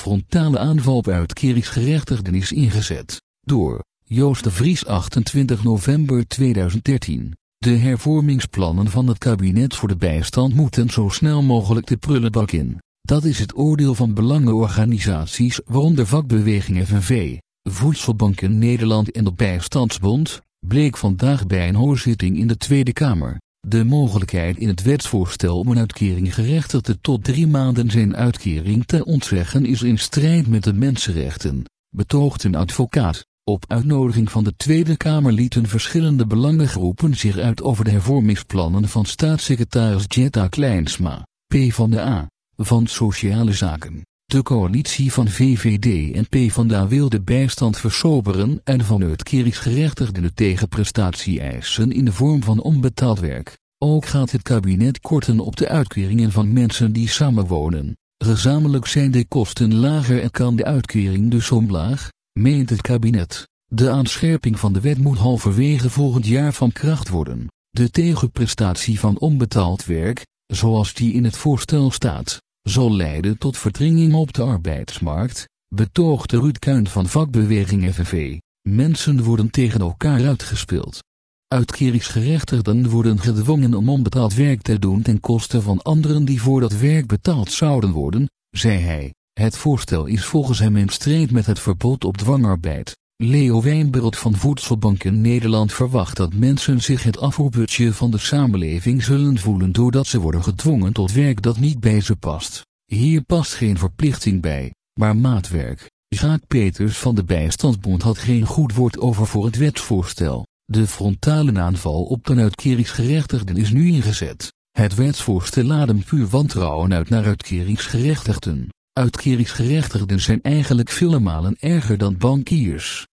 frontale aanval op uitkeringsgerechtigden is ingezet. Door Joost de Vries 28 november 2013. De hervormingsplannen van het kabinet voor de bijstand moeten zo snel mogelijk de prullenbak in. Dat is het oordeel van belangenorganisaties waaronder vakbeweging FNV, Voedselbanken Nederland en de Bijstandsbond, bleek vandaag bij een hoorzitting in de Tweede Kamer. De mogelijkheid in het wetsvoorstel om een uitkering gerechtigde tot drie maanden zijn uitkering te ontzeggen is in strijd met de mensenrechten, betoogt een advocaat. Op uitnodiging van de Tweede Kamer lieten verschillende belangengroepen zich uit over de hervormingsplannen van staatssecretaris Jetta Kleinsma, P van de A, van Sociale Zaken. De coalitie van VVD en PvdA wil de bijstand versoberen en van uitkeringsgerechtigden de tegenprestatie eisen in de vorm van onbetaald werk. Ook gaat het kabinet korten op de uitkeringen van mensen die samenwonen. Gezamenlijk zijn de kosten lager en kan de uitkering dus omlaag, meent het kabinet. De aanscherping van de wet moet halverwege volgend jaar van kracht worden. De tegenprestatie van onbetaald werk, zoals die in het voorstel staat, zal leiden tot verdringing op de arbeidsmarkt, betoogde Ruud Kuin van vakbeweging FNV. Mensen worden tegen elkaar uitgespeeld. Uitkeringsgerechtigden worden gedwongen om onbetaald werk te doen ten koste van anderen die voor dat werk betaald zouden worden, zei hij. Het voorstel is volgens hem in strijd met het verbod op dwangarbeid. Leo Wijnberg van Voedselbanken Nederland verwacht dat mensen zich het afvoerbudget van de samenleving zullen voelen doordat ze worden gedwongen tot werk dat niet bij ze past. Hier past geen verplichting bij, maar maatwerk. Jacques Peters van de Bijstandsbond had geen goed woord over voor het wetsvoorstel. De frontale aanval op de uitkeringsgerechtigden is nu ingezet. Het wetsvoorstel adem puur wantrouwen uit naar uitkeringsgerechtigden. Uitkeringsgerechtigden zijn eigenlijk vele malen erger dan bankiers.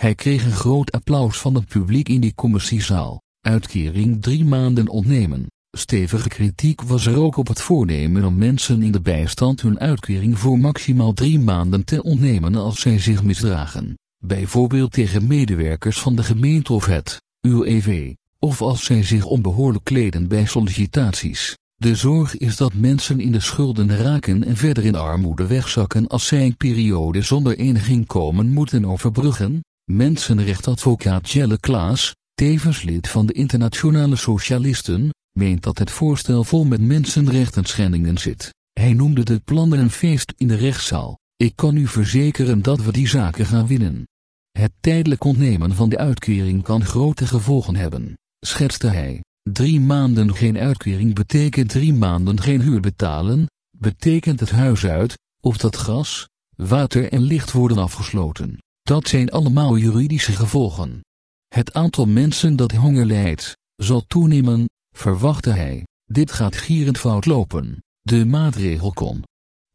Hij kreeg een groot applaus van het publiek in die commissiezaal. Uitkering drie maanden ontnemen. Stevige kritiek was er ook op het voornemen om mensen in de bijstand hun uitkering voor maximaal drie maanden te ontnemen als zij zich misdragen. Bijvoorbeeld tegen medewerkers van de gemeente of het UWV, of als zij zich onbehoorlijk kleden bij sollicitaties. De zorg is dat mensen in de schulden raken en verder in armoede wegzakken als zij een periode zonder enig inkomen moeten overbruggen. Mensenrechtadvocaat Jelle Klaas, tevens lid van de Internationale Socialisten, meent dat het voorstel vol met mensenrechten schendingen zit. Hij noemde de plannen een feest in de rechtszaal. Ik kan u verzekeren dat we die zaken gaan winnen. Het tijdelijk ontnemen van de uitkering kan grote gevolgen hebben, schetste hij. Drie maanden geen uitkering betekent drie maanden geen huur betalen, betekent het huis uit, of dat gas, water en licht worden afgesloten. Dat zijn allemaal juridische gevolgen. Het aantal mensen dat honger lijdt, zal toenemen, verwachtte hij. Dit gaat gierend fout lopen. De maatregel kon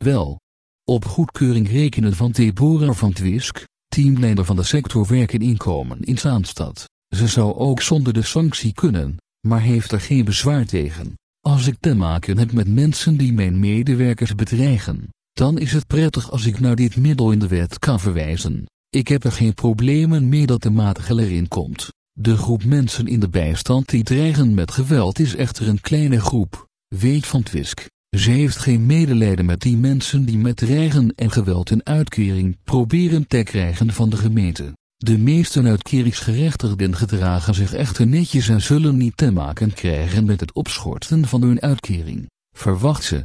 wel op goedkeuring rekenen van Deborah van Twisk, teamleider van de sector werk en inkomen in Zaanstad. Ze zou ook zonder de sanctie kunnen, maar heeft er geen bezwaar tegen. Als ik te maken heb met mensen die mijn medewerkers bedreigen, dan is het prettig als ik naar dit middel in de wet kan verwijzen. Ik heb er geen problemen mee dat de maatregel erin komt. De groep mensen in de bijstand die dreigen met geweld is echter een kleine groep, weet Van Twisk. Ze heeft geen medelijden met die mensen die met dreigen en geweld een uitkering proberen te krijgen van de gemeente. De meeste uitkeringsgerechtigden gedragen zich echter netjes en zullen niet te maken krijgen met het opschorten van hun uitkering. Verwacht ze,